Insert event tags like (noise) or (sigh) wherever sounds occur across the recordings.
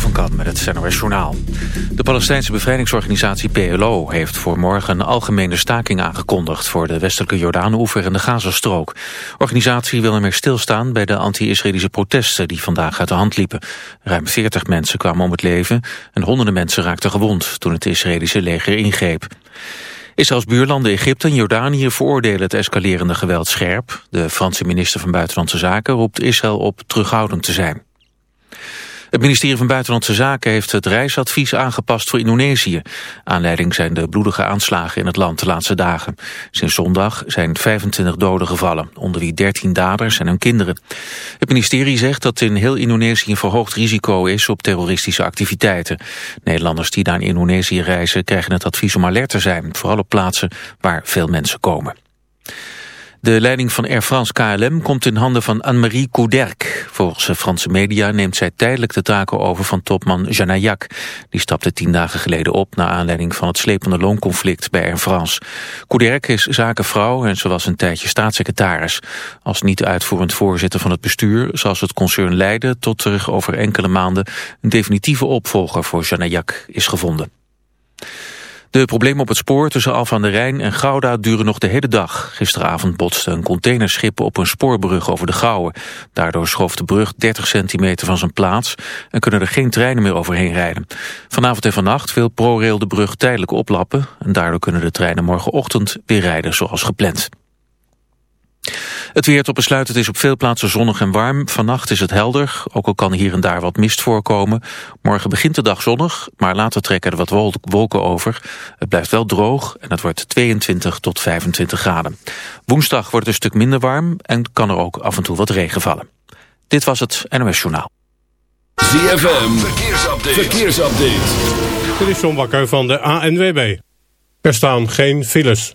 Van Kan met het NOS Journaal. De Palestijnse bevrijdingsorganisatie PLO heeft voor morgen een algemene staking aangekondigd voor de westelijke Jordaanoever en de Gazastrook. De organisatie wil ermee stilstaan bij de anti-Israëlische protesten die vandaag uit de hand liepen. Ruim 40 mensen kwamen om het leven en honderden mensen raakten gewond toen het Israëlische leger ingreep. Israëls buurlanden Egypte en Jordanië veroordelen het escalerende geweld scherp. De Franse minister van Buitenlandse Zaken roept Israël op terughoudend te zijn. Het ministerie van Buitenlandse Zaken heeft het reisadvies aangepast voor Indonesië. Aanleiding zijn de bloedige aanslagen in het land de laatste dagen. Sinds zondag zijn 25 doden gevallen, onder wie 13 daders en hun kinderen. Het ministerie zegt dat in heel Indonesië een verhoogd risico is op terroristische activiteiten. Nederlanders die naar Indonesië reizen krijgen het advies om alert te zijn, vooral op plaatsen waar veel mensen komen. De leiding van Air France KLM komt in handen van Anne-Marie Couderc. Volgens Franse media neemt zij tijdelijk de taken over van topman Janaillac. Die stapte tien dagen geleden op naar aanleiding van het slepende loonconflict bij Air France. Couderc is zakenvrouw en ze was een tijdje staatssecretaris. Als niet uitvoerend voorzitter van het bestuur zal ze het concern leiden tot er over enkele maanden een definitieve opvolger voor Janaillac is gevonden. De problemen op het spoor tussen Alphen aan de Rijn en Gouda duren nog de hele dag. Gisteravond botste een containerschip op een spoorbrug over de Gouwen. Daardoor schoof de brug 30 centimeter van zijn plaats en kunnen er geen treinen meer overheen rijden. Vanavond en vannacht wil ProRail de brug tijdelijk oplappen en daardoor kunnen de treinen morgenochtend weer rijden zoals gepland. Het weer tot besluit, het is op veel plaatsen zonnig en warm. Vannacht is het helder, ook al kan hier en daar wat mist voorkomen. Morgen begint de dag zonnig, maar later trekken er wat wolken over. Het blijft wel droog en het wordt 22 tot 25 graden. Woensdag wordt het een stuk minder warm en kan er ook af en toe wat regen vallen. Dit was het NOS Journaal. ZFM, verkeersupdate. verkeersupdate. Dit is John Bakker van de ANWB. Er staan geen files.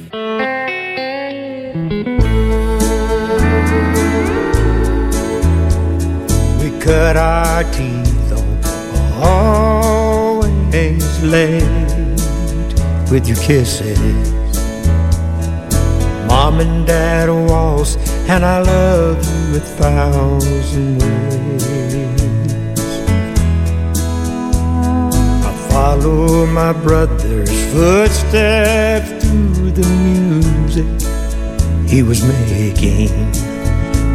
Cut our teeth on always late with your kisses. Mom and dad waltz, and I love you a thousand ways. I follow my brother's footsteps through the music he was making.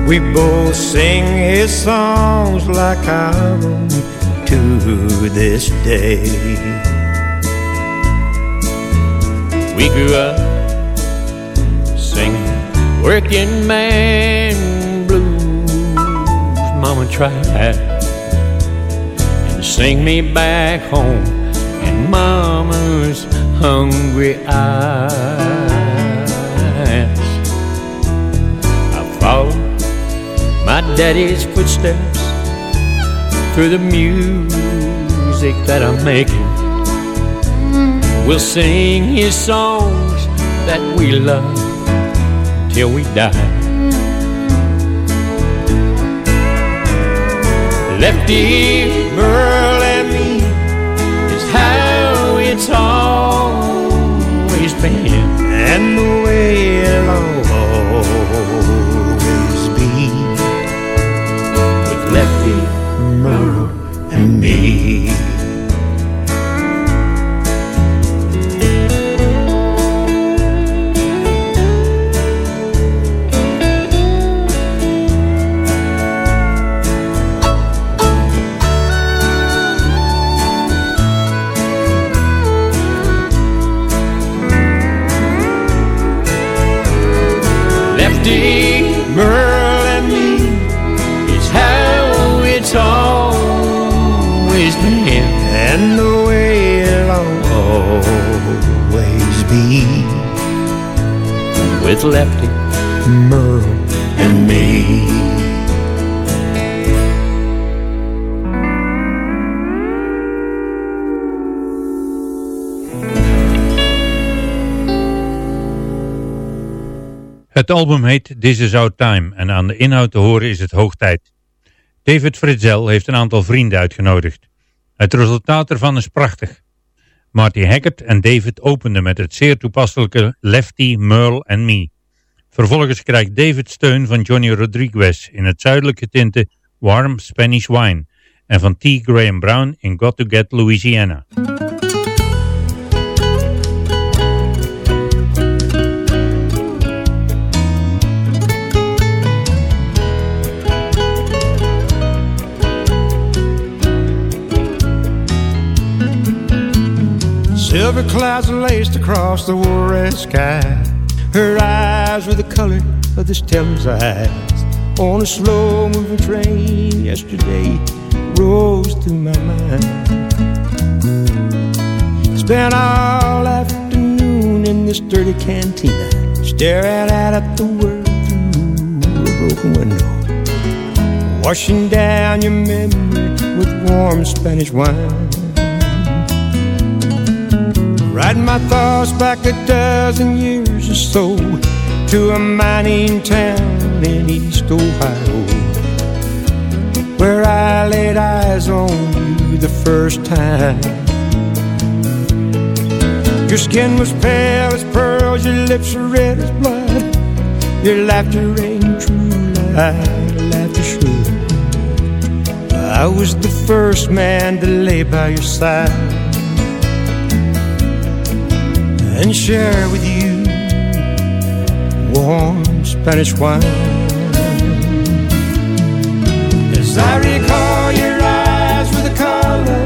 We both sing his songs like our own to this day. We grew up singing working man blues. Mama tried and sing me back home in mama's hungry eyes. daddy's footsteps through the music that I'm making. We'll sing his songs that we love till we die. Lefty, Merle, and me is how it's always been. Be with Lefty, Merle, and me. Het album heet This Is Our Time en aan de inhoud te horen is het hoog tijd. David Fritzel heeft een aantal vrienden uitgenodigd. Het resultaat ervan is prachtig. Marty Hackett en David openden met het zeer toepasselijke Lefty, Merle and Me. Vervolgens krijgt David steun van Johnny Rodriguez in het zuidelijke tinte Warm Spanish Wine en van T. Graham Brown in Got to Get Louisiana. Silver clouds laced across the war sky. Her eyes were the color of this teller's eyes. On a slow moving train yesterday rose through my mind. Spent all afternoon in this dirty cantina, staring out at the world through a broken window. Washing down your memory with warm Spanish wine. Riding my thoughts back a dozen years or so to a mining town in East Ohio where I laid eyes on you the first time. Your skin was pale as pearls, your lips were red as blood. Your laughter ain't true like laughter should. I was the first man to lay by your side and share with you warm Spanish wine. As I recall your eyes were the color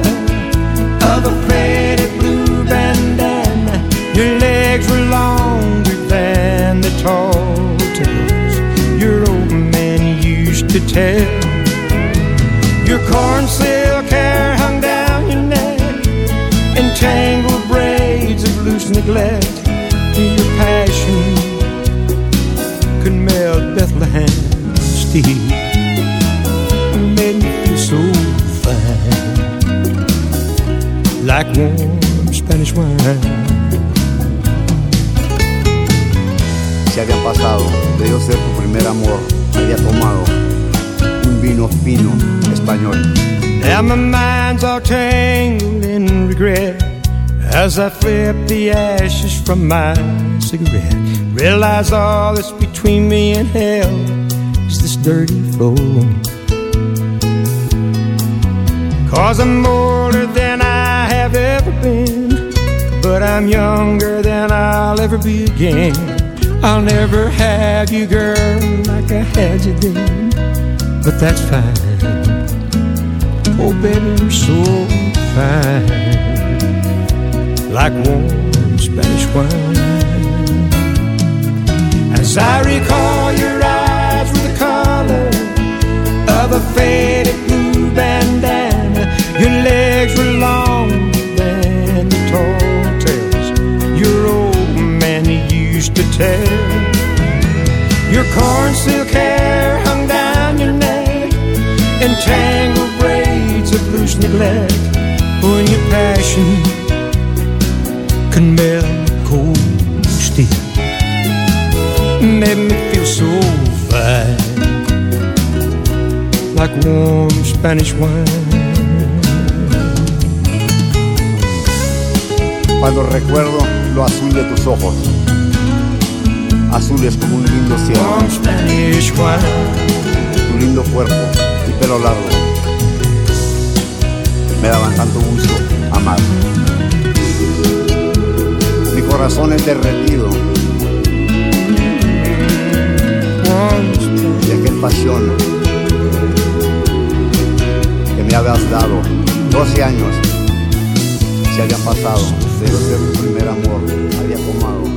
of a faded blue bandana. Your legs were longer than the tall tales your old man used to tell. Your corn silk hair hung down your neck in tangled neglect. Your passion could melt Bethlehem steel. Made me feel so fine, like warm Spanish wine. Se había pasado, debió ser tu primer amor. Había tomado un vino fino español. Now my mind's all tangled in regret as I flip the ashes from my cigarette. Realize all that's between me and hell is this dirty floor. Cause I'm older than I have ever been, but I'm younger than I'll ever be again. I'll never have you, girl, like I had you then, but that's fine. Oh, baby, you're so fine like warm Spanish wine. As I recall, your like warm Spanish wine. Cuando recuerdo lo azul de tus ojos, azules como un lindo cielo. Warm Spanish wine. Tu lindo cuerpo y pelo largo me daban tanto gusto amar. Mi corazón es derretido de aquel pasión me habías dado. 12 años se habían pasado de ser tu primer amor. Había tomado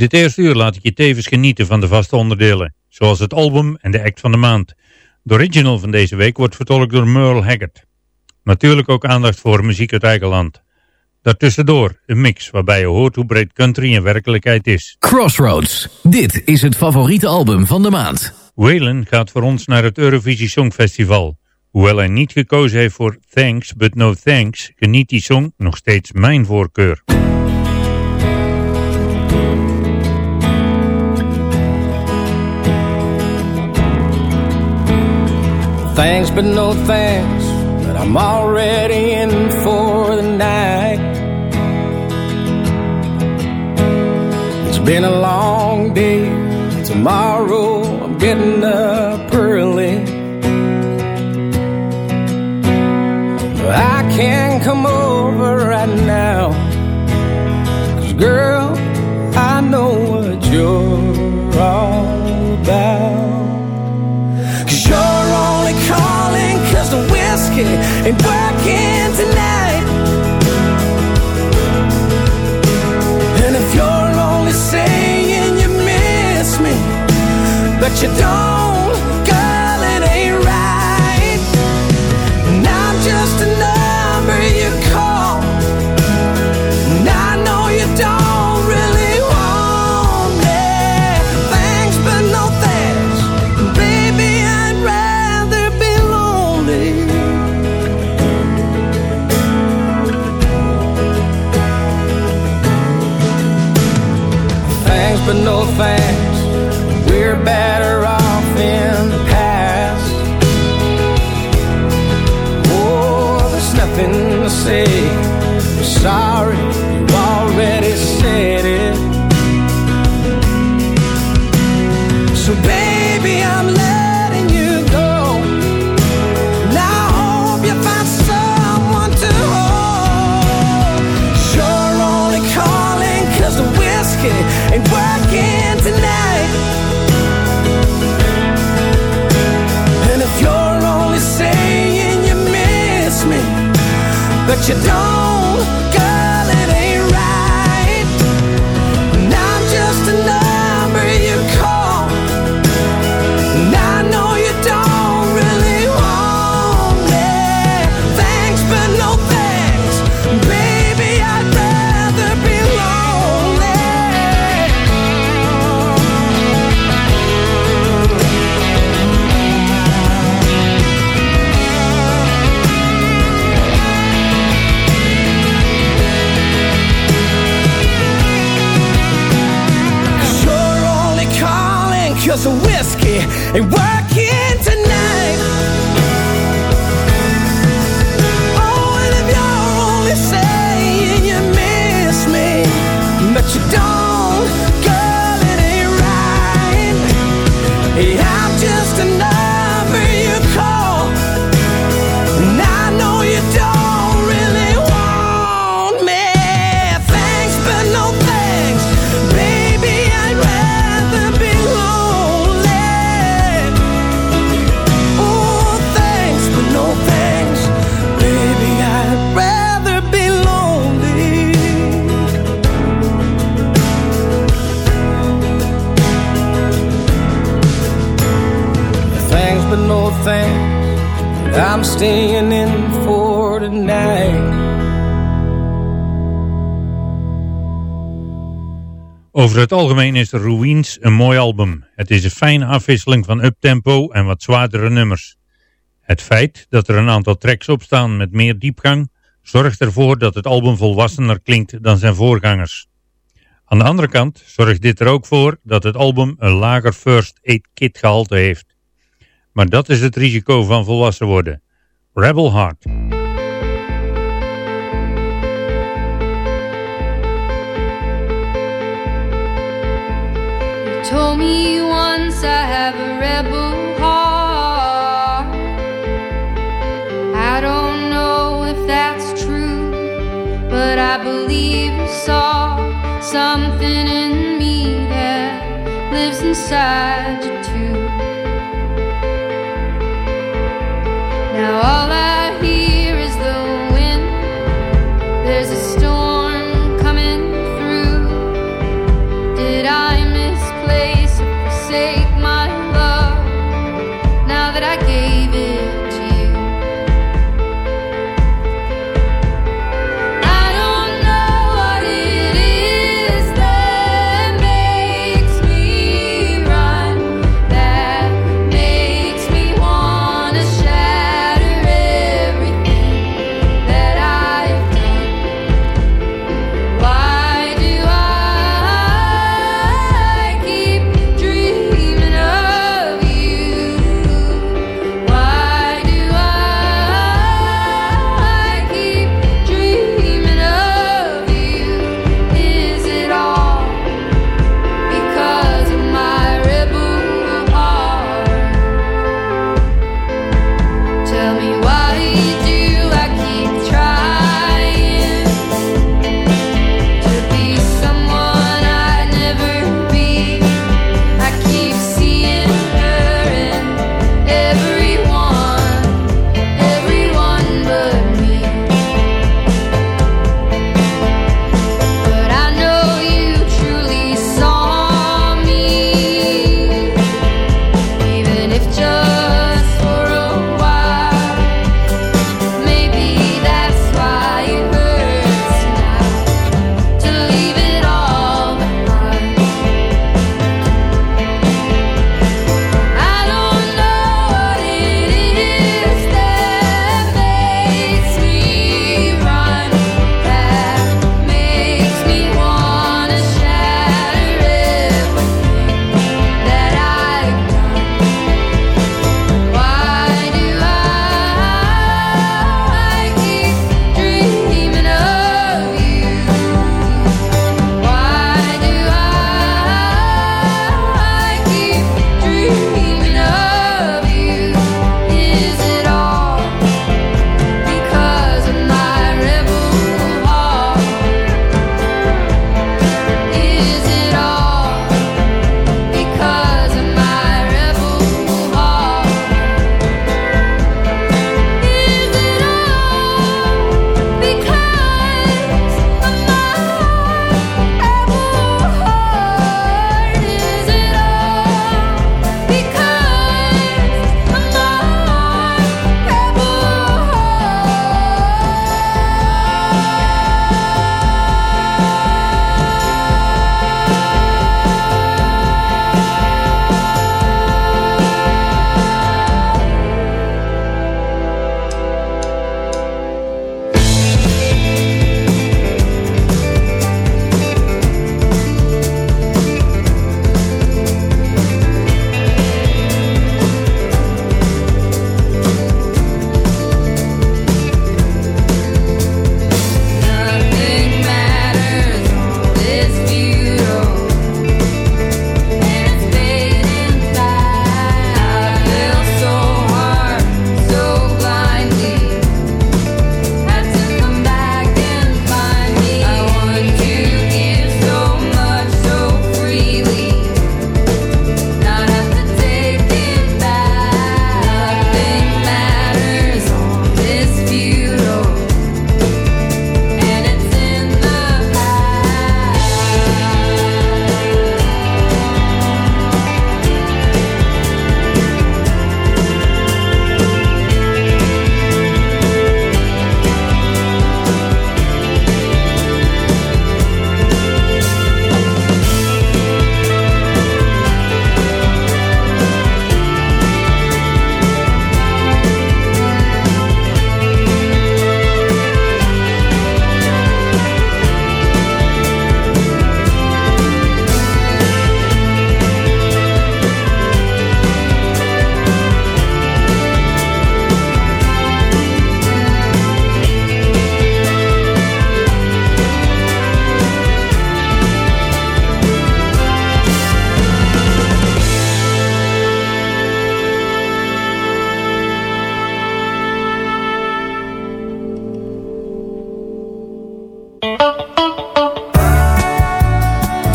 dit eerste uur laat ik je tevens genieten van de vaste onderdelen, zoals het album en de act van de maand. De original van deze week wordt vertolkt door Merle Haggard. Natuurlijk ook aandacht voor muziek uit eigen land. Daartussendoor een mix waarbij je hoort hoe breed country in werkelijkheid is. Crossroads. Dit is het favoriete album van de maand. Waylon gaat voor ons naar het Eurovisie Songfestival. Hoewel hij niet gekozen heeft voor Thanks But No Thanks, geniet die song nog steeds mijn voorkeur. thanks but no thanks, but I'm already in for the night. It's been a long day, tomorrow I'm getting up early. I can't come over right now ain't working tonight. And if you're only saying you miss me, but you don't. you don't Over het algemeen is Ruins een mooi album. Het is een fijne afwisseling van uptempo en wat zwaardere nummers. Het feit dat er een aantal tracks op staan met meer diepgang zorgt ervoor dat het album volwassener klinkt dan zijn voorgangers. Aan de andere kant zorgt dit er ook voor dat het album een lager first aid kit gehalte heeft. Maar dat is het risico van volwassen worden. Rebel Heart. told me once I have a rebel heart. I don't know if that's true, but I believe you saw something in me that lives inside you too. Now all I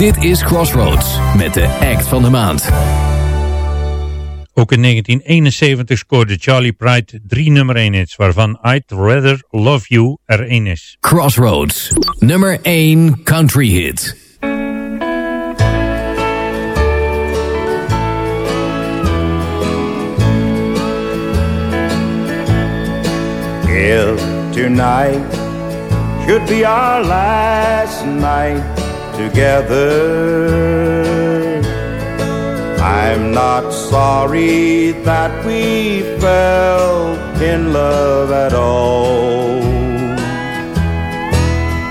Dit is Crossroads met de act van de maand. Ook in 1971 scoorde Charlie Pride drie nummer 1 hits, waarvan I'd Rather Love You er één is. Crossroads, nummer 1 country hit. If tonight should be our last night together, I'm not sorry that we fell in love at all.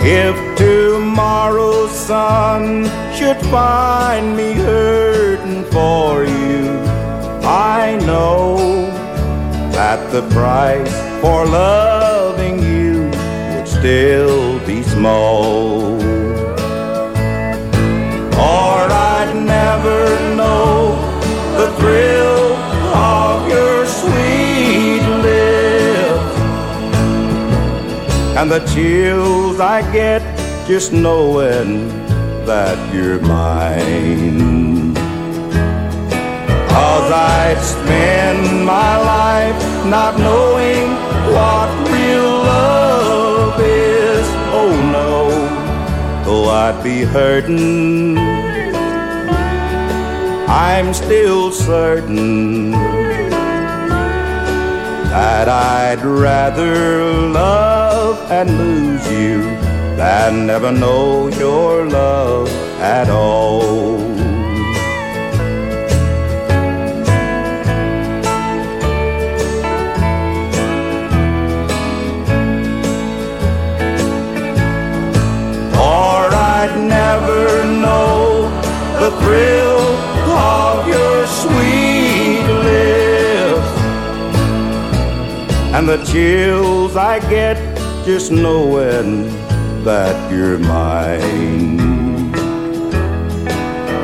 If tomorrow's sun should find me hurting for you, I know that the price for loving you would still be small. Or I'd never know the thrill of your sweet lips and the chills I get just knowing that you're mine. Cause I'd spend my life not knowing what real love I'd be hurting, I'm still certain that I'd rather love and lose you than never know your love at all. Thrill of your sweet lips and the chills I get just knowing that you're mine.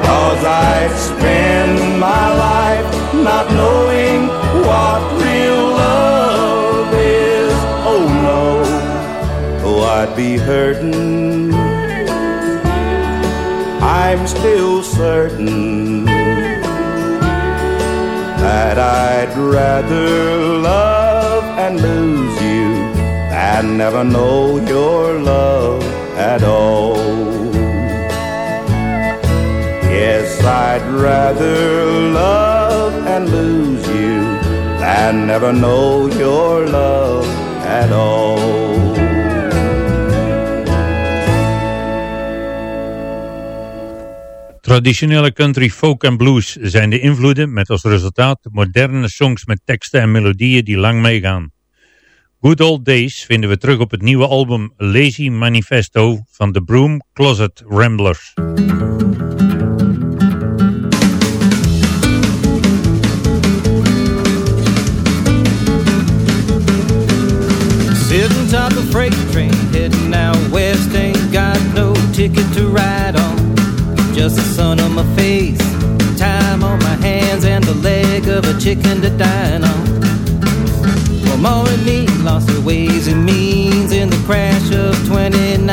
Cause I'd spend my life not knowing what real love is. Oh no, though I'd be hurting, I'm still certain that I'd rather love and lose you than never know your love at all. Yes, I'd rather love and lose you than never know your love at all. Traditionele country, folk en blues zijn de invloeden met als resultaat moderne songs met teksten en melodieën die lang meegaan. Good Old Days vinden we terug op het nieuwe album Lazy Manifesto van de Broom Closet Ramblers. Sitting top of freight train, heading out west, ain't got no ticket to ride. Just the sun on my face, time on my hands, and the leg of a chicken to dine on. Well, more and me lost their ways and means in the crash of 29.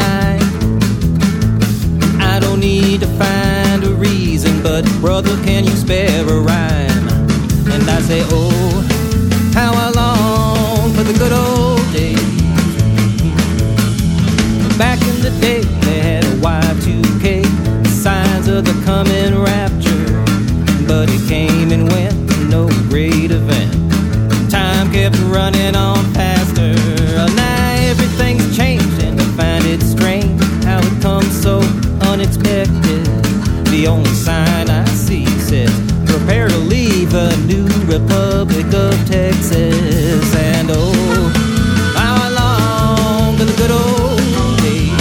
I don't need to find a reason, but brother, can you spare a rhyme? And I say, oh, how I long for the good old great event. Time kept running on faster. And now everything's changed, and I find it strange how it comes so unexpected. The only sign I see says, prepare to leave the new Republic of Texas. And oh, how I long for the good old days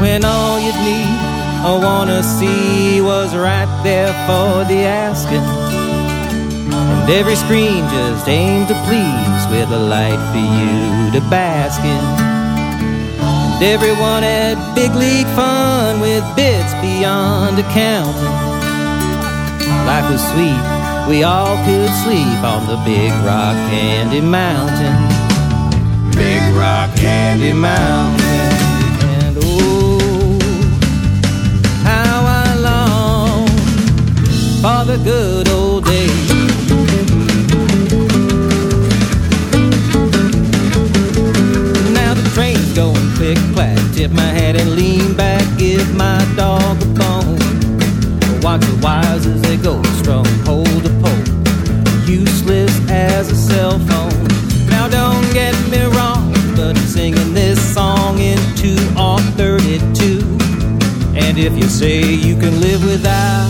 when all you'd need or wanna see was right there for the asking. And every screen just aimed to please with a light for you to bask in. And everyone had big league fun with bits beyond accounting. Life was sweet, we all could sleep on the Big Rock Candy Mountain. Big Rock Candy Mountain. And oh, how I long for the good old days. Click clack. Tip my hat and lean back. Give my dog a bone. Watch the wires as they go strong. Hold the pole. Useless as a cell phone. Now don't get me wrong, but I'm singing this song in 2 or 32. And if you say you can live without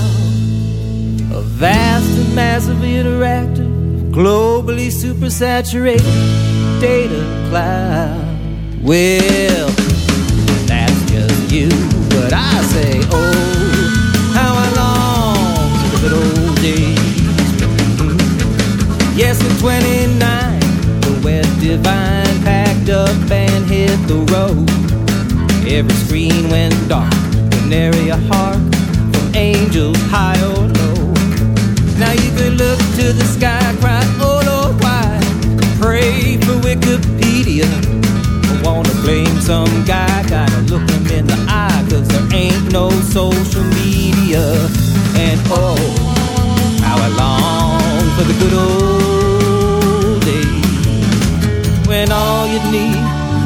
a vast and massively interactive, globally supersaturated data cloud, well. But I say, oh, how I long for the good old days. Yes, in 29, the wet divine packed up and hit the road. Every screen went dark, canary a hark from angels high or low. Now you could look to the sky, cry, oh Lord, why? Pray for Wikipedia. I wanna blame some guy, social media. And oh, how I long for the good old days when all you'd need,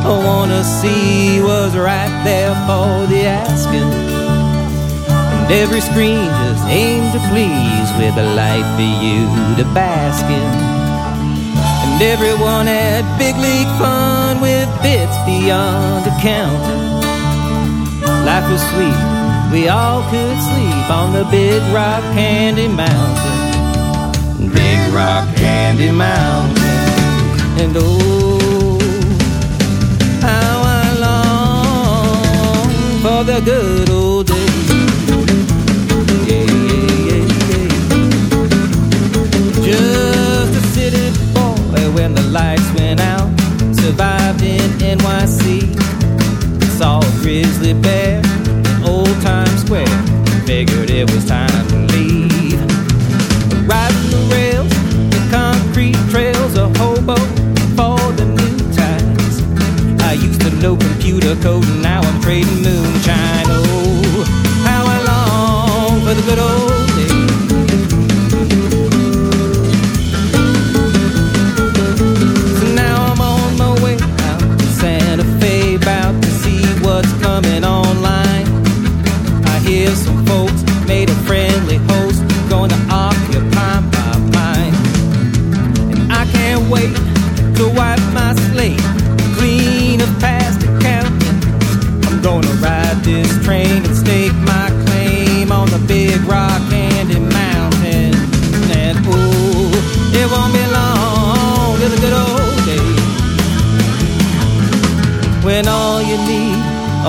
I wanna see, was right there for the asking. And every screen just aimed to please with a light for you to bask in. And everyone had big league fun with bits beyond accounting. Life was sweet, we all could sleep on the big rock candy mountain. Big rock candy mountain. And oh, how I long for the good old days. Yeah, yeah, yeah. Just a city boy when the lights went out. Survived in NYC. Saw a grizzly bear in Old Times Square. Figured it was time to leave. Riding the rails, the concrete trails, a hobo for the new times. I used to know computer code, and now I'm trading moonshine. Oh, how I long for the good old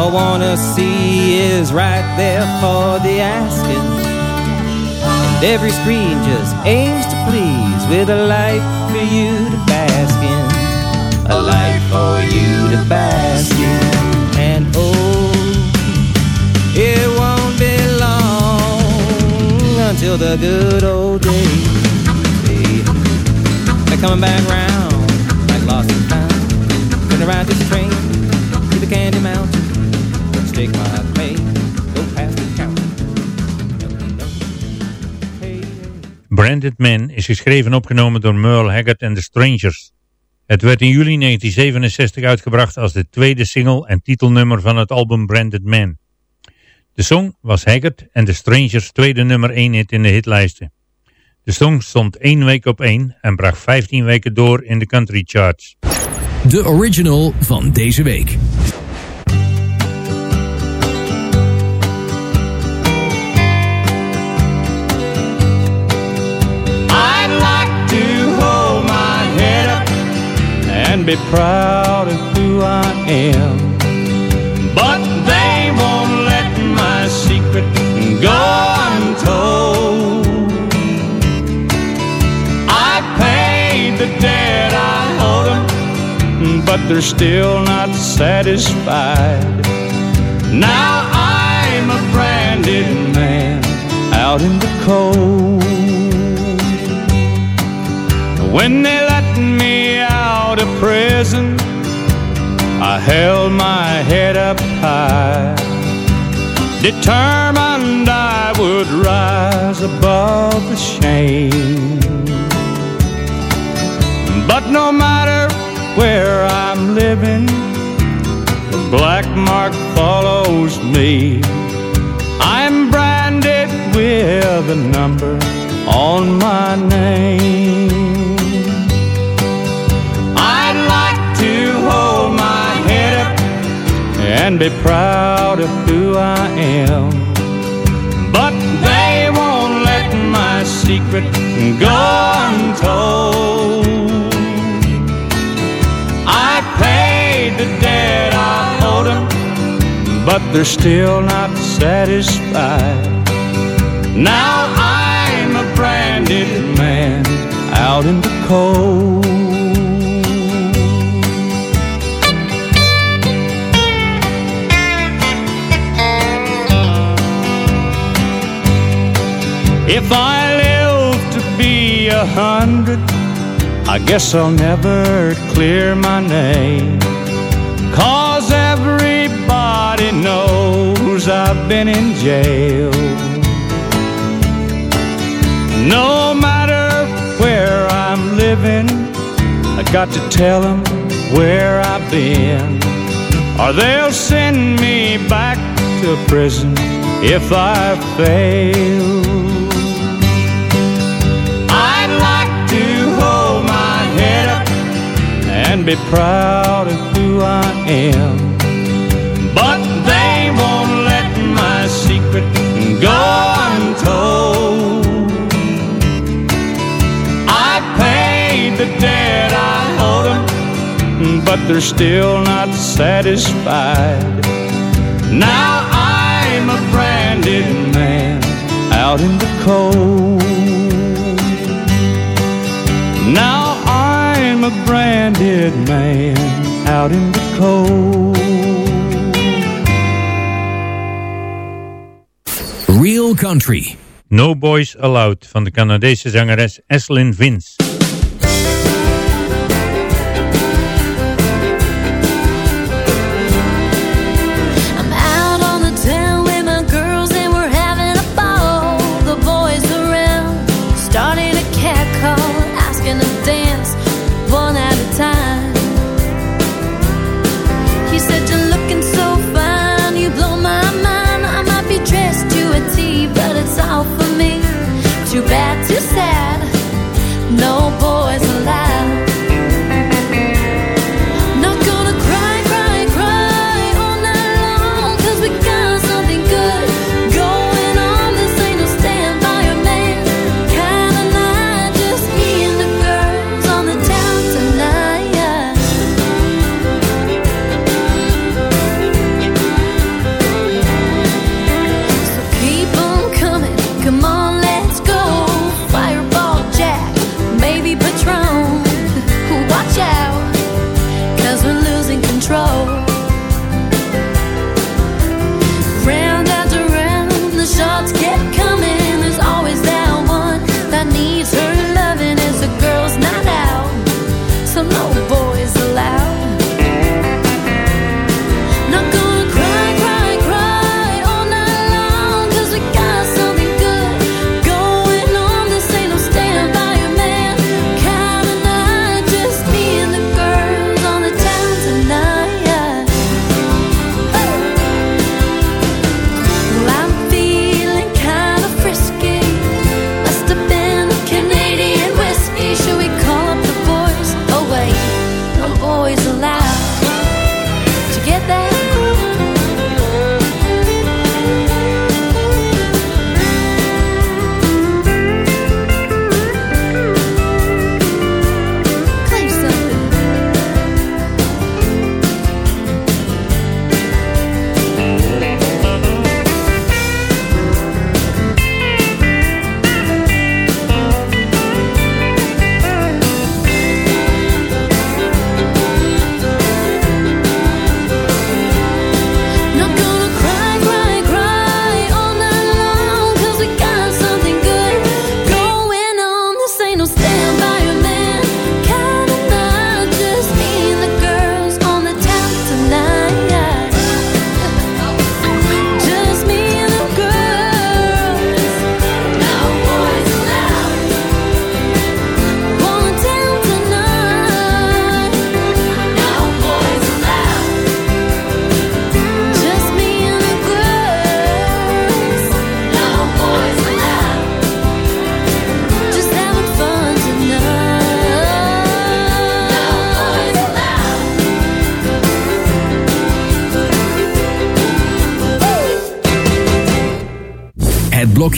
or wanna see is right there for the asking. And every screen just aims to please with a light for you to bask in. A light for you to bask in. And oh, it won't be long until the good old days. They're coming back round like lost and found. Gonna ride this train Branded Man is geschreven en opgenomen door Merle Haggard en The Strangers. Het werd in juli 1967 uitgebracht als de tweede single en titelnummer van het album Branded Man. De song was Haggard en The Strangers tweede nummer 1 hit in de hitlijsten. De song stond één week op één en bracht 15 weken door in de country charts. De original van deze week. And be proud of who I am. But they won't let my secret go untold. I paid the debt I owed them, but they're still not satisfied. Now I'm a branded man out in the cold. When they prison, I held my head up high, determined I would rise above the shame. But no matter where I'm living, the black mark follows me. I'm branded with a number on my name. And be proud of who I am. But they won't let my secret go untold. I paid the debt I owed them, but they're still not satisfied. Now I'm a branded man out in the cold. If I live to be a hundred, I guess I'll never clear my name. Cause everybody knows I've been in jail. No matter where I'm living, I got to tell them where I've been. Or they'll send me back to prison if I fail. Be proud of who I am. But they won't let my secret go untold. I paid the debt I owed them, but they're still not satisfied. Now I'm a branded man out in the cold. A branded man out in the cold. Real Country. No Boys Allowed van de Canadese zangeres Eslyn Vince.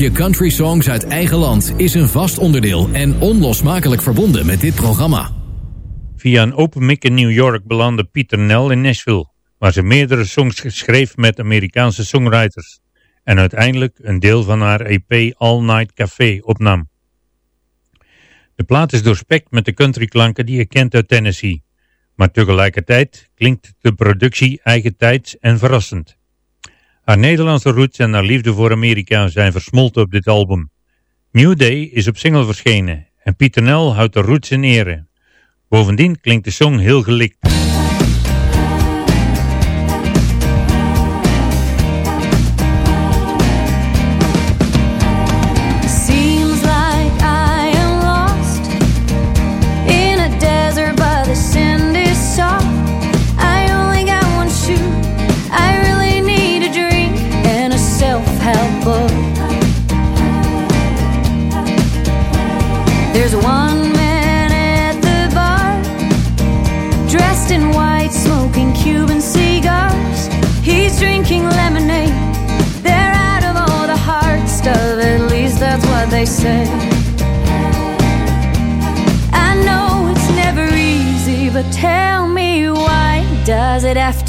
Blokje country songs uit eigen land is een vast onderdeel en onlosmakelijk verbonden met dit programma. Via een open mic in New York belandde Pieter Nel in Nashville, waar ze meerdere songs schreef met Amerikaanse songwriters en uiteindelijk een deel van haar EP All Night Café opnam. De plaat is doorspekt met de countryklanken die je kent uit Tennessee, maar tegelijkertijd klinkt de productie eigentijds en verrassend. Haar Nederlandse roots en haar liefde voor Amerika zijn versmolten op dit album. New Day is op single verschenen en Pieter Nel houdt de roots in ere. Bovendien klinkt de song heel gelikt.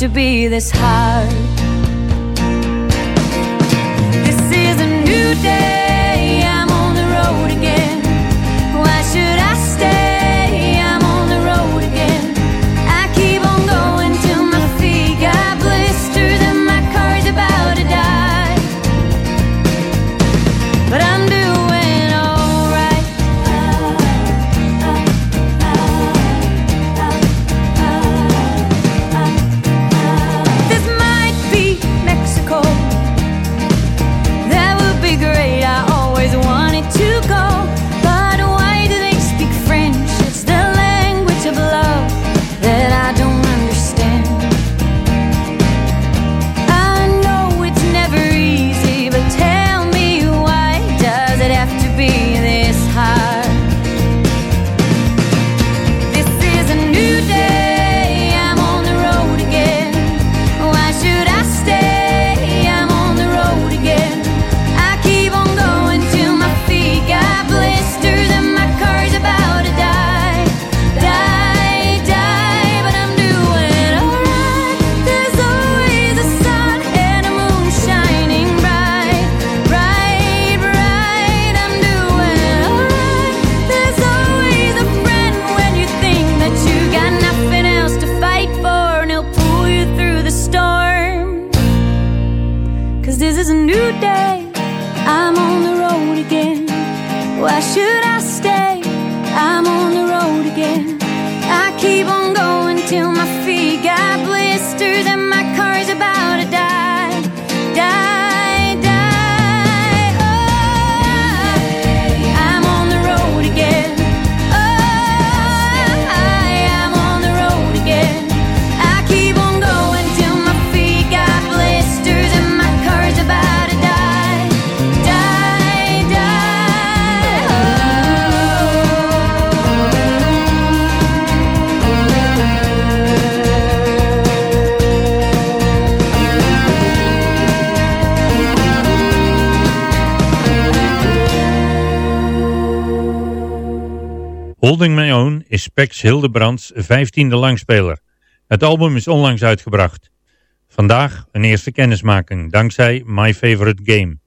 To be this hard? This is a new day. Holding My Own is Spex Hildebrands vijftiende langspeler. Het album is onlangs uitgebracht. Vandaag een eerste kennismaking, dankzij My Favorite Game.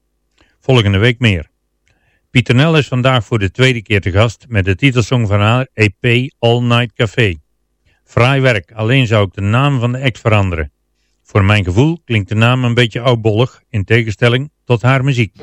Volgende week meer. Pieter Nel is vandaag voor de tweede keer te gast met de titelsong van haar EP All Night Café. Fraai werk, alleen zou ik de naam van de act veranderen. Voor mijn gevoel klinkt de naam een beetje oudbollig, in tegenstelling tot haar muziek.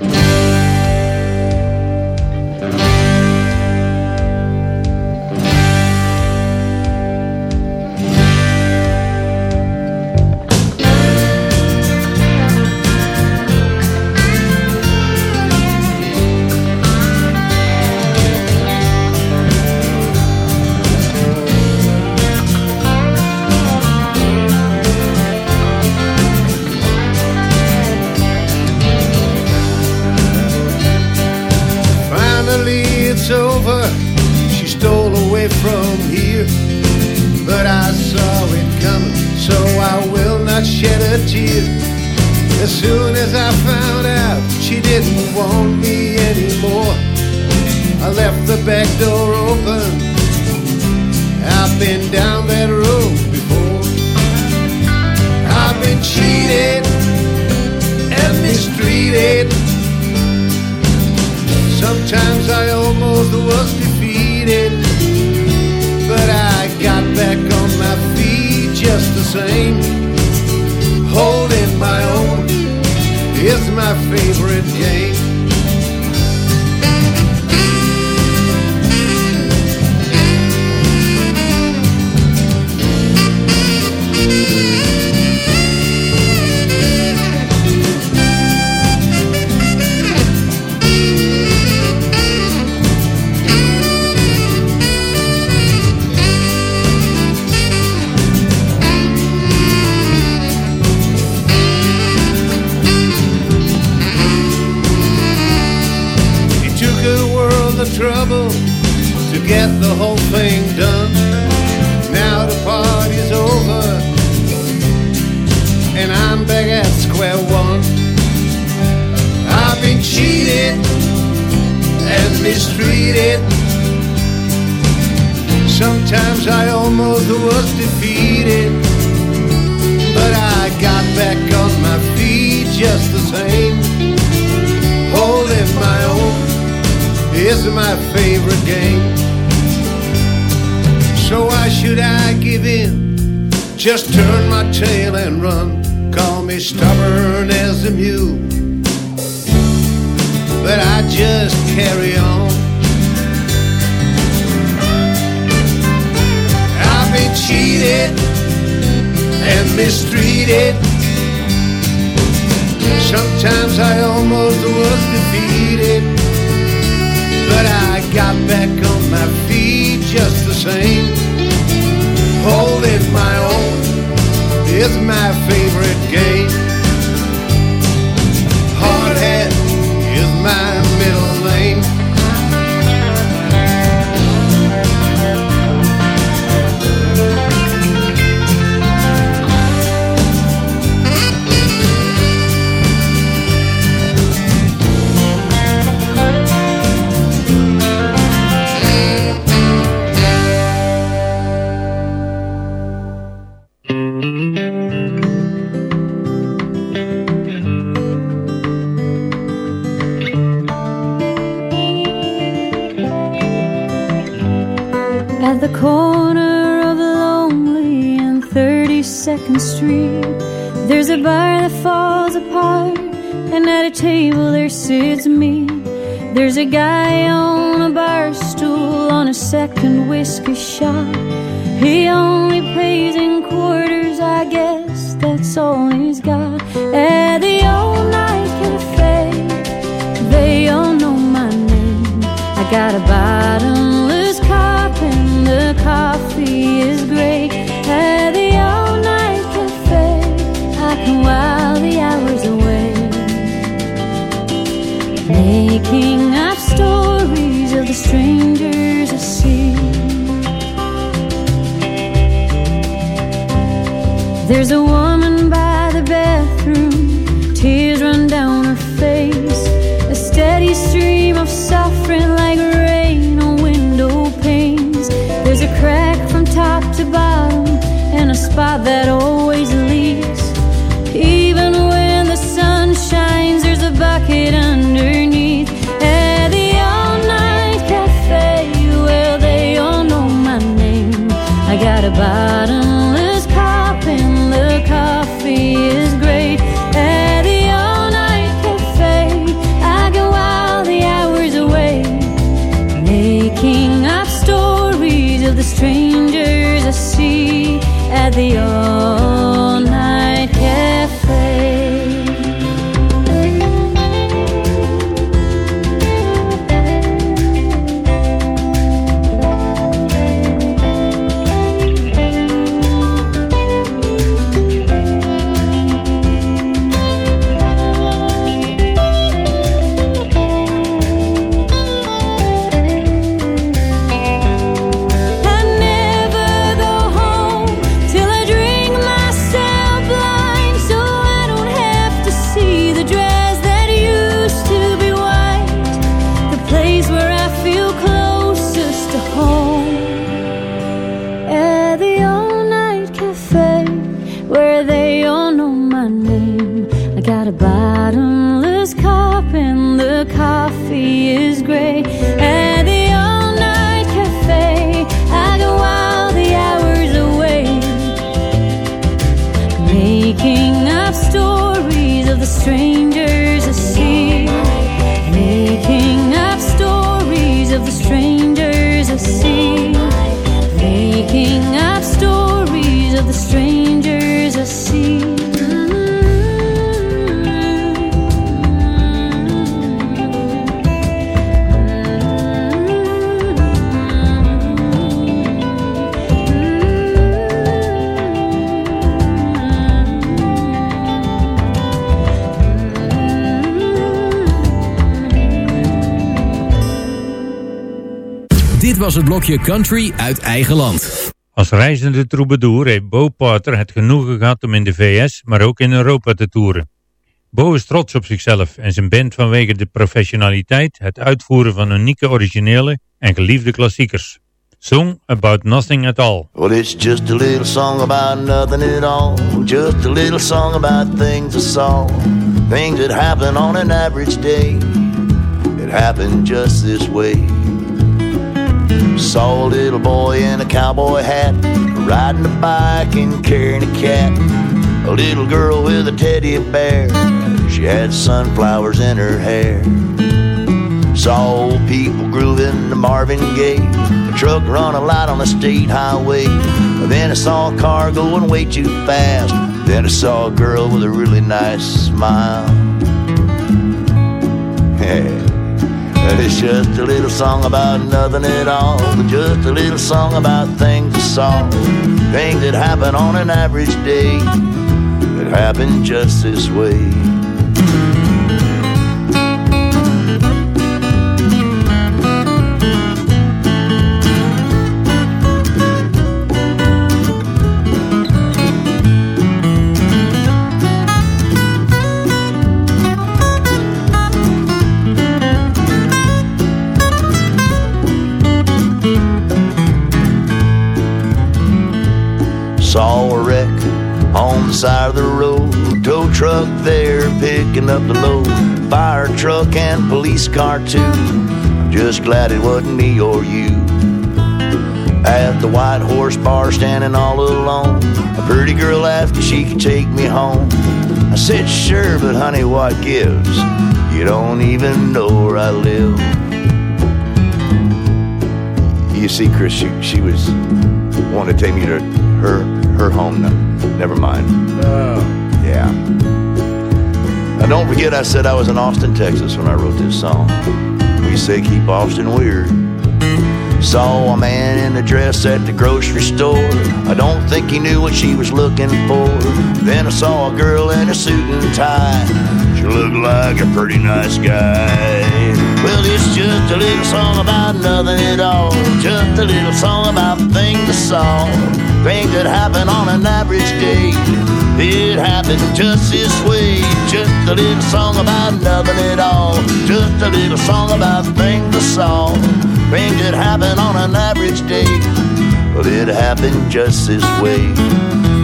bar that falls apart, and at a table there sits me. There's a guy on a bar stool on a second whiskey shot. He only pays in quarters, I guess that's all he's got. At the old night cafe, they all know my name. I got a bottle. king of stories of the strangers I see. There's a woman by the bathroom, tears run down her face, a steady stream of suffering like rain on window panes. There's a crack from top to bottom, and a spot that old. the blokje Country uit eigen land. Als reizende troubadour heeft Bo Porter het genoegen gehad om in de VS, maar ook in Europa te toeren. Bo is trots op zichzelf en zijn band vanwege de professionaliteit, het uitvoeren van unieke originele en geliefde klassiekers. Song About Nothing at All. Well, it's just a little song about nothing at all. Just a little song about things I saw. Things that happen on an average day. It happened just this way. Saw a little boy in a cowboy hat, riding a bike and carrying a cat. A little girl with a teddy bear. She had sunflowers in her hair. Saw people grooving to Marvin Gaye. A truck run a light on the state highway. Then I saw a car going way too fast. Then I saw a girl with a really nice smile. (laughs) It's just a little song about nothing at all. But just a little song about things I saw. Things that happen on an average day. That happen just this way. Up the load. Fire truck and police car too. I'm just glad it wasn't me or you. At the White Horse Bar standing all alone. A pretty girl asked if she could take me home. I said sure, but honey, what gives? You don't even know where I live. You see, Chris, she, she was wanting to take me to her her home. No, never mind. Yeah. Now don't forget, I said I was in Austin, Texas when I wrote this song. We say keep Austin weird. Saw a man in a dress at the grocery store. I don't think he knew what she was looking for. Then I saw a girl in a suit and tie. She looked like a pretty nice guy. Well, it's just a little song about nothing at all. Just a little song about things I saw. Things that happen on an average day. It happened just this way. Just a little song about nothing at all. Just a little song about things I saw. Things that happen on an average day. Well, it happened just this way.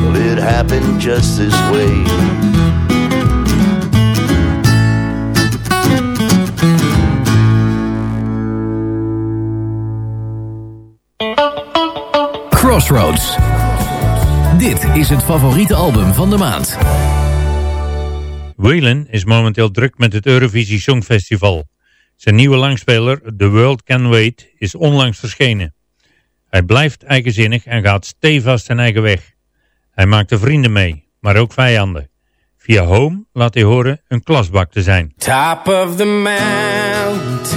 Well, it happened just this way. Crossroads. Dit is het favoriete album van de maand. Waylon is momenteel druk met het Eurovisie Songfestival. Zijn nieuwe langspeler The World Can Wait is onlangs verschenen. Hij blijft eigenzinnig en gaat stevast zijn eigen weg. Hij maakt er vrienden mee, maar ook vijanden. Via Home laat hij horen een klasbak te zijn. Top of the mountain to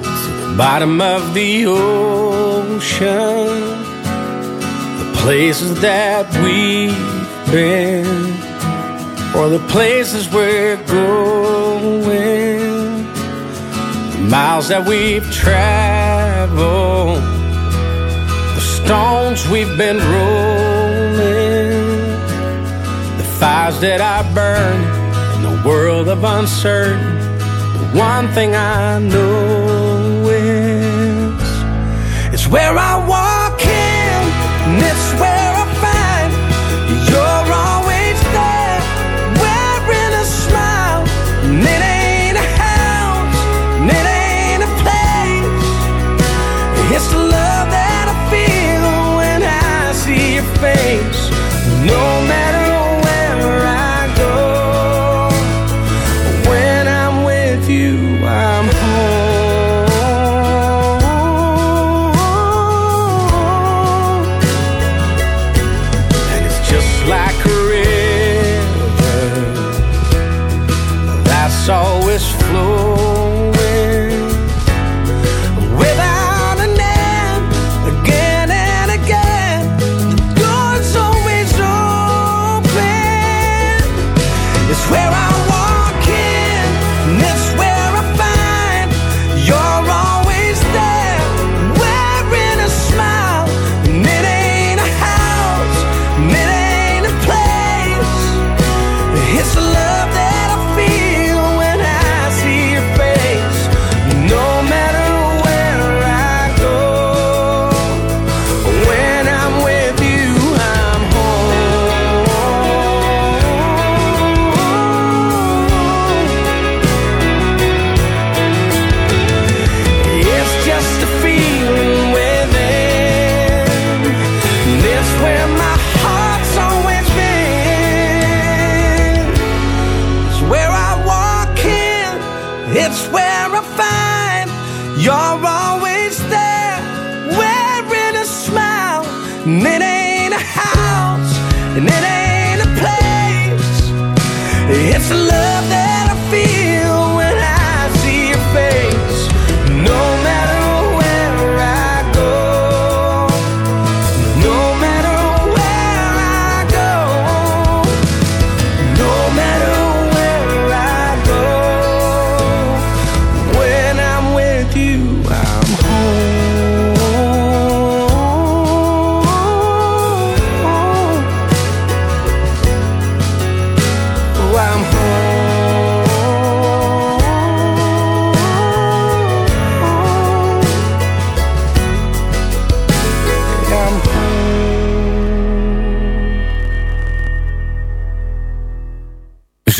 the bottom of the ocean. Places that we've been, or the places we're going. The miles that we've traveled, the stones we've been rolling the fires that I burn in the world of uncertain. The one thing I know is it's where I walk and it ain't a place. It's a love.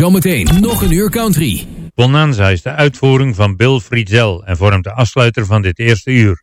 Zometeen nog een uur country. Bonanza is de uitvoering van Bill Friedzel en vormt de afsluiter van dit eerste uur.